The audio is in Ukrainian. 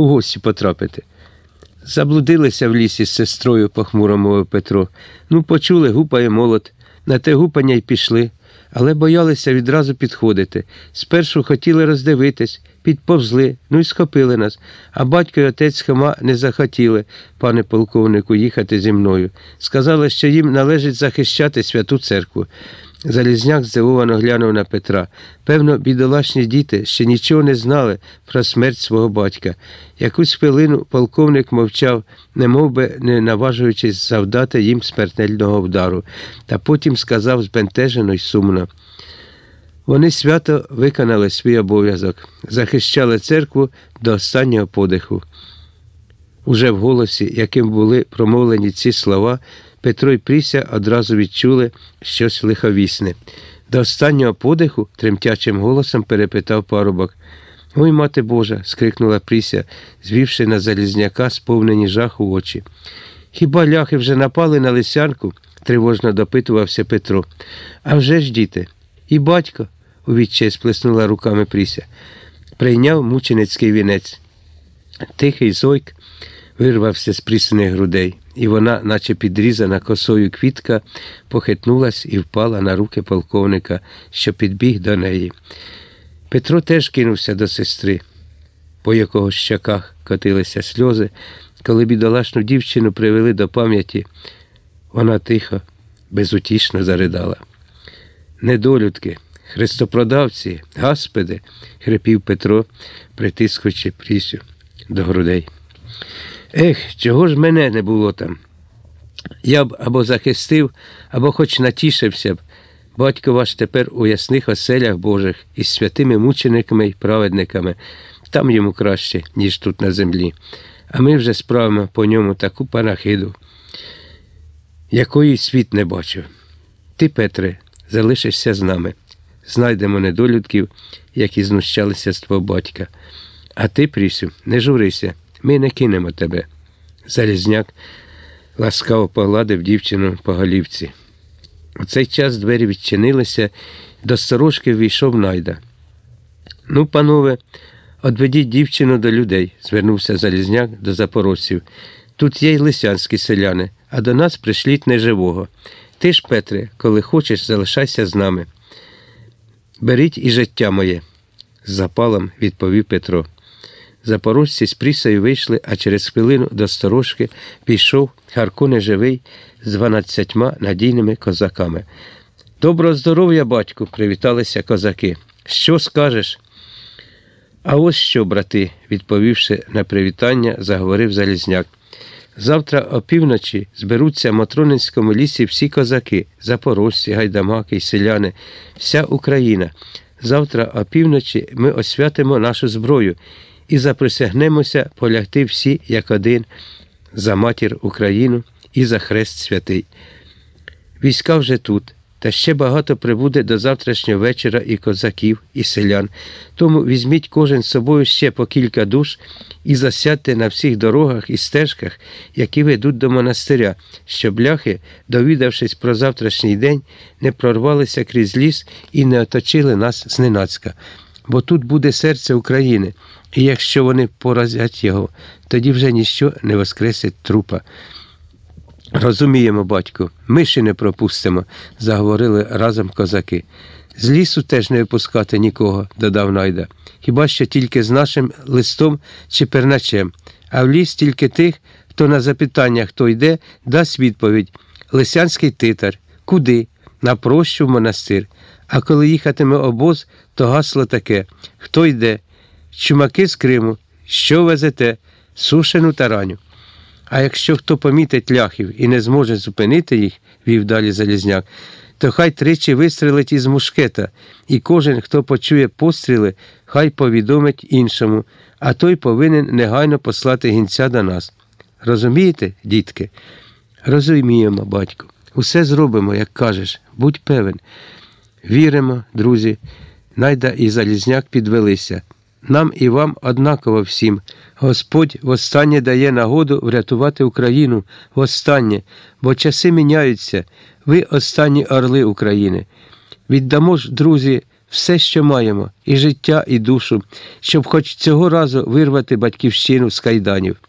у гості потрапити. Заблудилися в лісі з сестрою, похмуро мовив Петро. Ну, почули, гупає молот. На те гупання й пішли, але боялися відразу підходити. Спершу хотіли роздивитись, підповзли, ну й схопили нас. А батько й отець Хома не захотіли, пане полковнику, їхати зі мною. Сказали, що їм належить захищати святу церкву. Залізняк здивовано глянув на Петра. Певно, бідолашні діти ще нічого не знали про смерть свого батька. Якусь хвилину полковник мовчав, немов би не наважуючись завдати їм смертельного вдару, та потім сказав збентежено й сумно. Вони свято виконали свій обов'язок, захищали церкву до останнього подиху. Уже в голосі, яким були промовлені ці слова, Петро і Пріся одразу відчули щось лиховісне. До останнього подиху тремтячим голосом перепитав парубок. Ой, мати Божа. скрикнула Пріся, звівши на Залізняка сповнені жаху очі. Хіба ляхи вже напали на лисянку? тривожно допитувався Петро. А вже ж, діти, і батько, у відчай сплеснула руками Пріся, прийняв мученицький вінець. Тихий зойк вирвався з прісних грудей, і вона, наче підрізана косою квітка, похитнулась і впала на руки полковника, що підбіг до неї. Петро теж кинувся до сестри, по якого щаках котилися сльози, коли бідолашну дівчину привели до пам'яті, вона тихо, безутішно заридала. Недолюдки, хрестопродавці, гаспеди, хрипів Петро, притискуючи Прісю до грудей. Ех, чого ж мене не було там? Я б або захистив, або хоч натішився б. Батько ваш тепер у ясних оселях Божих із святими мучениками й праведниками. Там йому краще, ніж тут на землі. А ми вже справимо по ньому таку панахиду, якої світ не бачив. Ти, Петре, залишишся з нами. Знайдемо недолюдків, які знущалися з твого батька. А ти, Прісю, не журися. Ми не кинемо тебе. Залізняк ласкаво погладив дівчину по голівці. У цей час двері відчинилися, до сторожки ввійшов найда. Ну, панове, одведіть дівчину до людей, звернувся Залізняк до запорожців. Тут є й лисянські селяни, а до нас пришліть неживого. Ти ж, Петре, коли хочеш, залишайся з нами. Беріть і життя моє, з запалом відповів Петро. Запорожці з прісою вийшли, а через хвилину до сторожки пішов Харко неживий з дванадцятьма надійними козаками. Доброго здоров'я, батьку, привіталися козаки. Що скажеш? А ось що, брати, відповівши на привітання, заговорив Залізняк. Завтра опівночі зберуться в Матронинському лісі всі козаки, запорожці, гайдамаки селяни, вся Україна. Завтра опівночі ми освятимо нашу зброю і заприсягнемося полягти всі як один за матір Україну і за хрест святий. Війська вже тут, та ще багато прибуде до завтрашнього вечора і козаків, і селян. Тому візьміть кожен з собою ще по кілька душ і засядьте на всіх дорогах і стежках, які ведуть до монастиря, щоб ляхи, довідавшись про завтрашній день, не прорвалися крізь ліс і не оточили нас зненацька. Бо тут буде серце України, і якщо вони поразять його, тоді вже ніщо не воскресить трупа. Розуміємо, батько, ми ще не пропустимо, заговорили разом козаки. З лісу теж не випускати нікого, додав найда. Хіба що тільки з нашим листом чи перначем, а в ліс тільки тих, хто на запитання, хто йде, дасть відповідь Лисянський титар. Куди? На прощу в монастир. А коли їхатиме обоз, то гасло таке хто йде? Чумаки з Криму, що везете? Сушену тараню. А якщо хто помітить ляхів і не зможе зупинити їх, вів далі Залізняк, то хай тричі вистрелить із мушкета, і кожен, хто почує постріли, хай повідомить іншому, а той повинен негайно послати гінця до нас. Розумієте, дітки? Розуміємо, батько. Усе зробимо, як кажеш, будь певен. Віримо, друзі, найда і Залізняк підвелися. Нам і вам однаково всім. Господь востаннє дає нагоду врятувати Україну востаннє, бо часи міняються. Ви останні орли України. Віддамо ж, друзі, все, що маємо, і життя, і душу, щоб хоч цього разу вирвати батьківщину з кайданів.